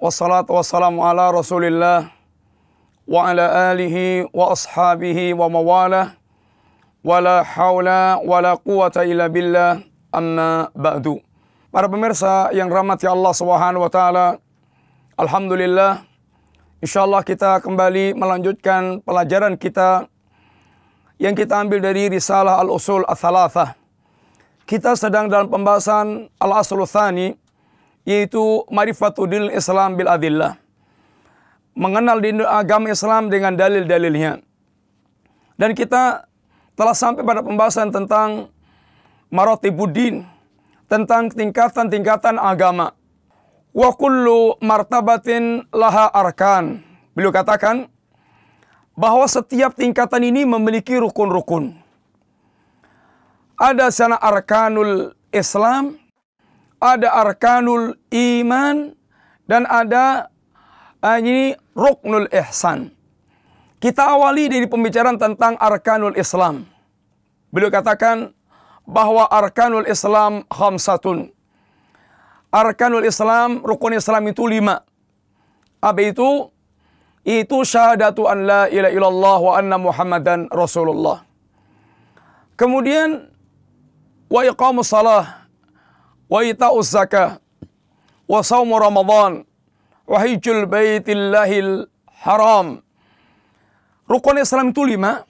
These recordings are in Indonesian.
Wassalatu wassalamu ala rasulillah Wa ala alihi wa ashabihi wa mawalah Wa la hawla wa la quwata illa billah Amma ba'du Para pemirsa yang rahmati Allah subhanahu wa ta'ala Alhamdulillah InsyaAllah kita kembali melanjutkan pelajaran kita yang kita ambil dari risalah Al-Usul Al-Thalathah. Kita sedang dalam pembahasan Al-Asul Thani, yaitu Marifatudil Islam bil Adillah. Mengenal di agama Islam dengan dalil-dalilnya. Dan kita telah sampai pada pembahasan tentang Maratibuddin, tentang tingkatan-tingkatan agama. Wa kullu martabatin laha arkan. Beliau katakan, bahwa setiap tingkatan ini memiliki rukun-rukun. Ada sana arkanul Islam, ada arkanul iman, dan ada uh, ini ruknul ihsan. Kita awali dari pembicaraan tentang arkanul Islam. Beliau katakan bahwa arkanul Islam khamsatun. Arkanul Islam, rukun Islam itu lima. Apa itu? itu syahadatu an la ilaha illallah wa anna muhammadan rasulullah. Kemudian wa iqamus salah wa ita'us zakah wa saumu ramadan wa hijjul baitillahil haram. Rukun Islam itu lima,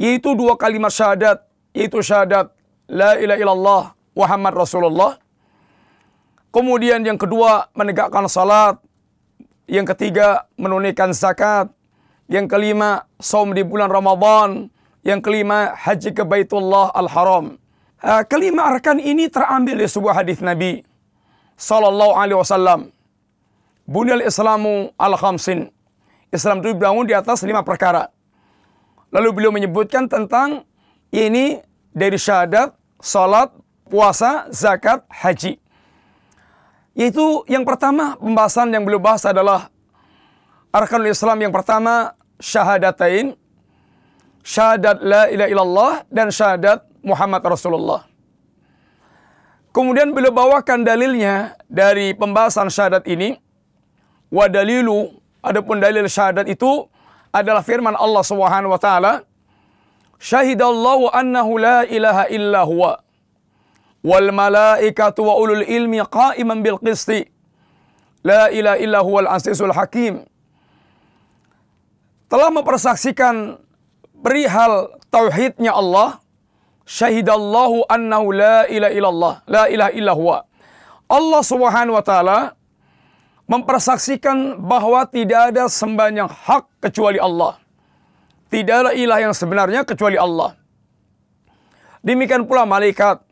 yaitu dua kalimat syahadat, yaitu syahadat la ilaha illallah Muhammad Rasulullah. Kemudian yang kedua menegakkan salat, yang ketiga, menunaikan zakat. Yang kelima, saum di bulan Ramadan. Yang kelima, haji ke Baitullah Al-Haram. Uh, kelima arkan ini terambil dari sebuah hadis Nabi sallallahu alaihi wasallam. Bunyal Islamu al khamsin. Islam itu dibangun di atas lima perkara. Lalu beliau menyebutkan tentang ini dari syahadat, salat, puasa, zakat, haji. Yaitu yang pertama pembahasan yang beliau bahas adalah Arkanul Islam yang pertama syahadatain, syahadat la ilaha illallah dan syahadat Muhammad Rasulullah. Kemudian beliau bawakan dalilnya dari pembahasan syahadat ini. Wa dalilu, adapun dalil syahadat itu adalah firman Allah Subhanahu wa taala, "Syahidallahu annahu la ilaha illa huwa." wal malaikatu wa ulul ilmi qa'iman bil qisti la ilaha illa huwal azizul hakim telah mempersaksikan perihal tauhidnya Allah syahidallahu annahu la ilaha illallah la ilaha illa huwa Allah Subhanahu wa taala mempersaksikan bahwa tidak ada sembahan yang hak kecuali Allah. Tidak ada ilah yang sebenarnya kecuali Allah. Demikian pula malaikat,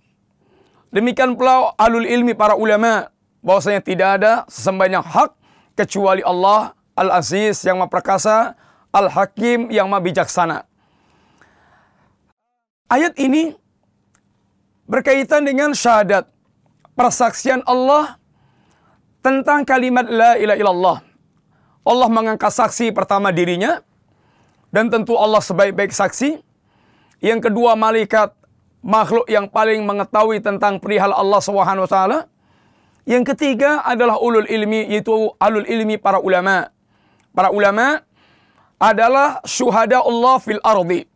Demikian pula alul ilmi para ulama bahwasanya tidak ada sesembahan yang hak kecuali Allah Al-Aziz yang Maha Perkasa, Al-Hakim yang Maha Bijaksana. Ayat ini berkaitan dengan syahadat, persaksian Allah tentang kalimat la ilaha illallah. Allah mengangkat saksi pertama dirinya dan tentu Allah sebaik-baik saksi. Yang kedua malaikat makhluk yang paling mengetahui tentang perihal Allah taala. Yang ketiga adalah ulul ilmi yaitu alul ilmi para ulama. Para ulama adalah syuhada Allah fil ardi.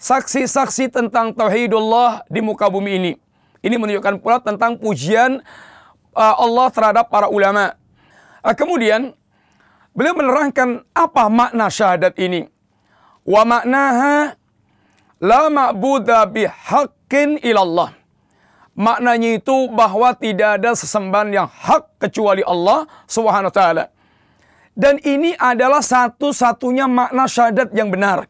Saksi-saksi tentang tauhidullah di muka bumi ini. Ini menunjukkan pula tentang pujian uh, Allah terhadap para ulama. Uh, kemudian beliau menerangkan apa makna syahadat ini. Wa maknaha La ma'budha bihaqqin ilallah. Maknanya itu bahwa tidak ada sesembahan yang hak kecuali Allah Subhanahu wa taala. Dan ini adalah satu-satunya makna syahadat yang benar.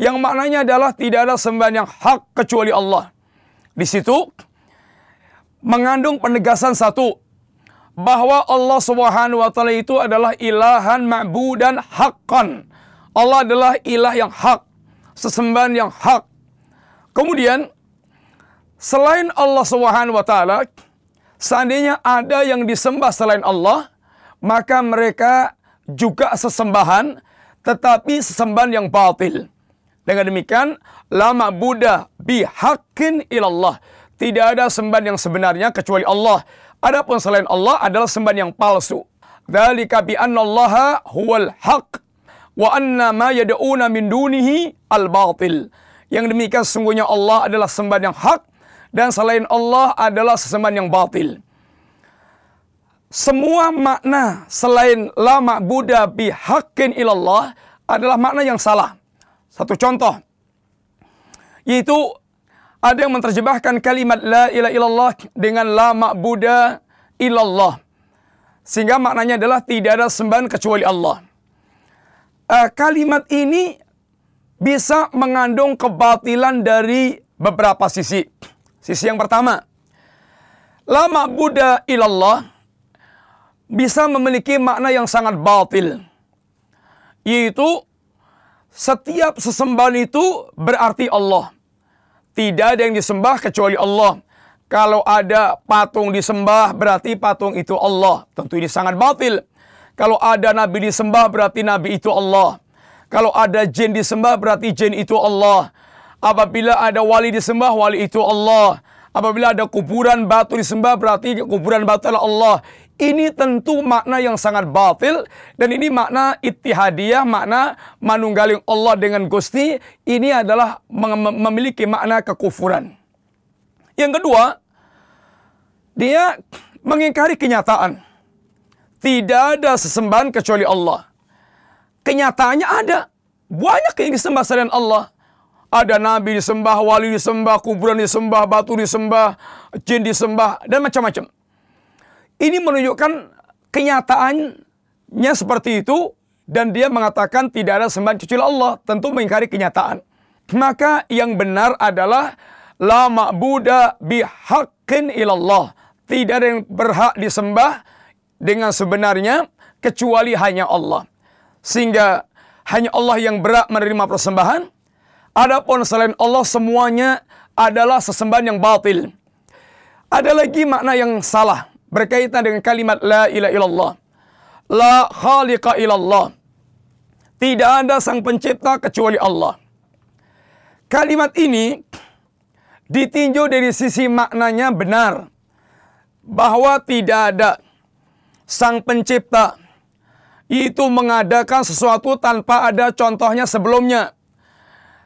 Yang maknanya adalah tidak ada sembahan yang hak kecuali Allah. Di situ mengandung penegasan satu bahwa Allah Subhanahu wa taala itu adalah ilahan ma'budan haqqan. Allah adalah ilah yang hak, sesembahan yang hak. Kemudian selain Allah Subhanahu wa taala, seandainya ada yang disembah selain Allah, maka mereka juga sesembahan tetapi sesembahan yang batil. Dengan demikian, lama Buddha bihakin ilallah. Tidak ada sembahan yang sebenarnya kecuali Allah. Adapun selain Allah adalah sembahan yang palsu. Dzalika bi annallaha huwal haq wa anna ma yad'una min dunihi al batil. Yang demikian sesungguhnya Allah adalah sembahan yang hak dan selain Allah adalah sesembahan yang batil. Semua makna selain la ma'buda bihaqqin ilallah adalah makna yang salah. Satu contoh yaitu ada yang menerjemahkan kalimat la ilaha illallah dengan la ma'buda illallah. Sehingga maknanya adalah tidak ada sembahan kecuali Allah. Uh, kalimat ini bisa mengandung kebatilan dari beberapa sisi. Sisi yang pertama, la ma'buda illallah bisa memiliki makna yang sangat batil. Yaitu setiap sesembahan itu berarti Allah. Tidak ada yang disembah kecuali Allah. Kalau ada patung disembah berarti patung itu Allah. Tentu ini sangat batil. Kalau ada nabi disembah berarti nabi itu Allah. Kalau ada jin disembah berarti jin itu Allah. Apabila ada wali disembah wali itu Allah. Apabila ada kuburan batu disembah berarti kuburan batu adalah Allah. Ini tentu makna yang sangat batil dan ini makna ittihadiyah, makna manunggaling Allah dengan Gusti. Ini adalah memiliki makna kekufuran. Yang kedua, dia mengingkari kenyataan. Tidak ada sesembahan kecuali Allah. Kenyataannya ada. Banyak yang disembah selain Allah. Ada nabi disembah, wali disembah, kuburan disembah, batu disembah, jin disembah, dan macam-macam. Ini menunjukkan kenyataannya seperti itu dan dia mengatakan tidak ada sembahan kecuali Allah, tentu mengingkari kenyataan. Maka yang benar adalah la ma'buda bihaqqin ilallah. Tidak ada yang berhak disembah dengan sebenarnya kecuali hanya Allah. Sehingga hanya Allah yang berhak menerima persembahan. Adapun selain Allah semuanya adalah sesembahan yang batil. Ada lagi makna yang salah berkaitan dengan kalimat la ilaha illallah. La khaliqa illallah. Tidak ada sang pencipta kecuali Allah. Kalimat ini ditinjau dari sisi maknanya benar. Bahwa tidak ada sang pencipta itu mengadakan sesuatu tanpa ada contohnya sebelumnya.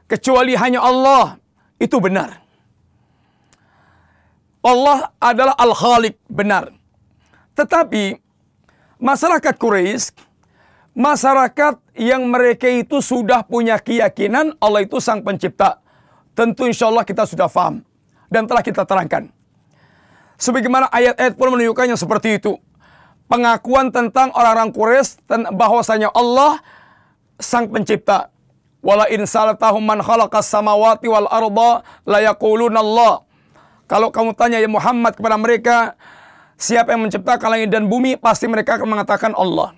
Kecuali hanya Allah. Itu benar. Allah adalah Al-Khaliq, benar. Tetapi masyarakat Quraisy, masyarakat yang mereka itu sudah punya keyakinan Allah itu sang pencipta. Tentu insya Allah kita sudah faham dan telah kita terangkan. Sebagaimana ayat-ayat pun menunjukkannya seperti itu. Pengakuan tentang orang-orang Quraisy bahwasanya Allah sang pencipta. Wala in man khalaqas samawati wal arda la Allah. Kalau kamu tanya ya Muhammad kepada mereka, siapa yang menciptakan langit dan bumi, pasti mereka akan mengatakan Allah.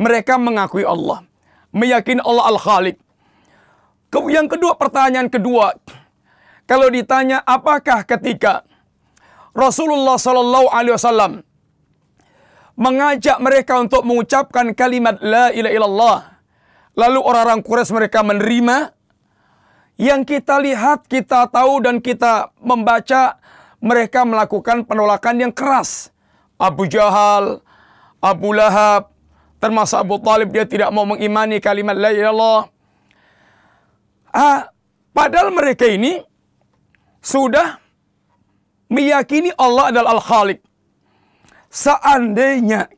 Mereka mengakui Allah. Meyakini Allah Al-Khaliq. Yang kedua, pertanyaan kedua. Kalau ditanya apakah ketika Rasulullah Sallallahu Alaihi Wasallam mengajak mereka untuk mengucapkan kalimat La ilaha illallah. Lalu orang-orang Quraisy mereka menerima yang kita lihat, kita tahu dan kita membaca mereka melakukan penolakan yang keras. Abu Jahal, Abu Lahab, termasuk Abu Talib dia tidak mau mengimani kalimat la ilallah. Ah, padahal mereka ini sudah meyakini Allah adalah Al-Khaliq. Seandainya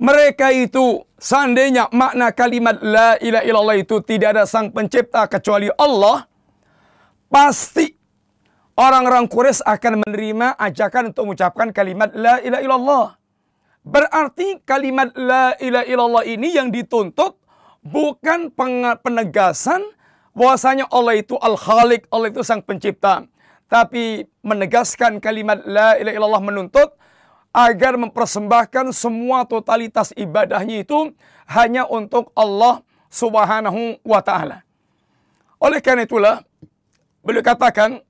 mereka itu seandainya makna kalimat la ilaha illallah itu tidak ada sang pencipta kecuali Allah, pasti orang-orang Quraisy akan menerima ajakan untuk mengucapkan kalimat la ilaha illallah. Berarti kalimat la ilaha illallah ini yang dituntut bukan penegasan bahwasanya Allah itu al-Khaliq, Allah itu sang pencipta. Tapi menegaskan kalimat la ilaha illallah menuntut agar mempersembahkan semua totalitas ibadahnya itu hanya untuk Allah Subhanahu wa taala. Oleh karena itulah beliau katakan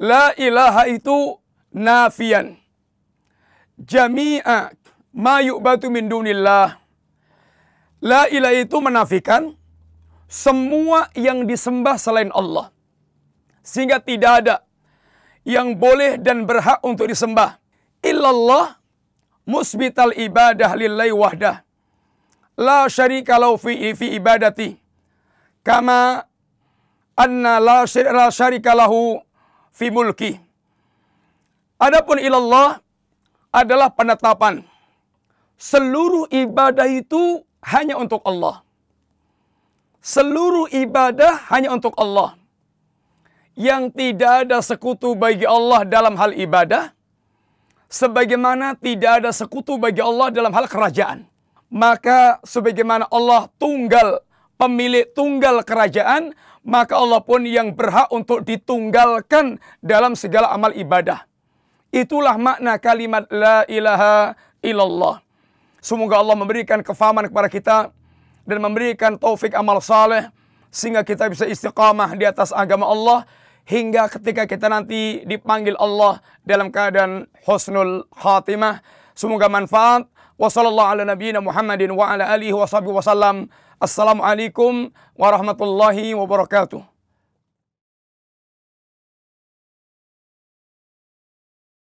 la ilaha itu nafian jami'a ma yu'batu min dunillah. La ilaha itu menafikan semua yang disembah selain Allah. Sehingga tidak ada yang boleh dan berhak untuk disembah. Illallah musbital ibadah lillahi wahdah. La syarika lau fi, fi ibadati. Kama anna la syarika lahu fi mulki. Adapun ilallah adalah penetapan seluruh ibadah itu hanya untuk Allah. Seluruh ibadah hanya untuk Allah. Yang tidak ada sekutu bagi Allah dalam hal ibadah. Sebagaimana tidak ada sekutu bagi Allah dalam hal kerajaan. Maka sebagaimana Allah tunggal, pemilik tunggal kerajaan, maka Allah pun yang berhak untuk ditunggalkan dalam segala amal ibadah. Itulah makna kalimat la ilaha illallah. Semoga Allah memberikan kefahaman kepada kita dan memberikan taufik amal saleh sehingga kita bisa istiqamah di atas agama Allah hingga ketika kita nanti dipanggil Allah dalam keadaan husnul khatimah. Semoga manfaat. Wassalamualaikum warahmatullahi wabarakatuh.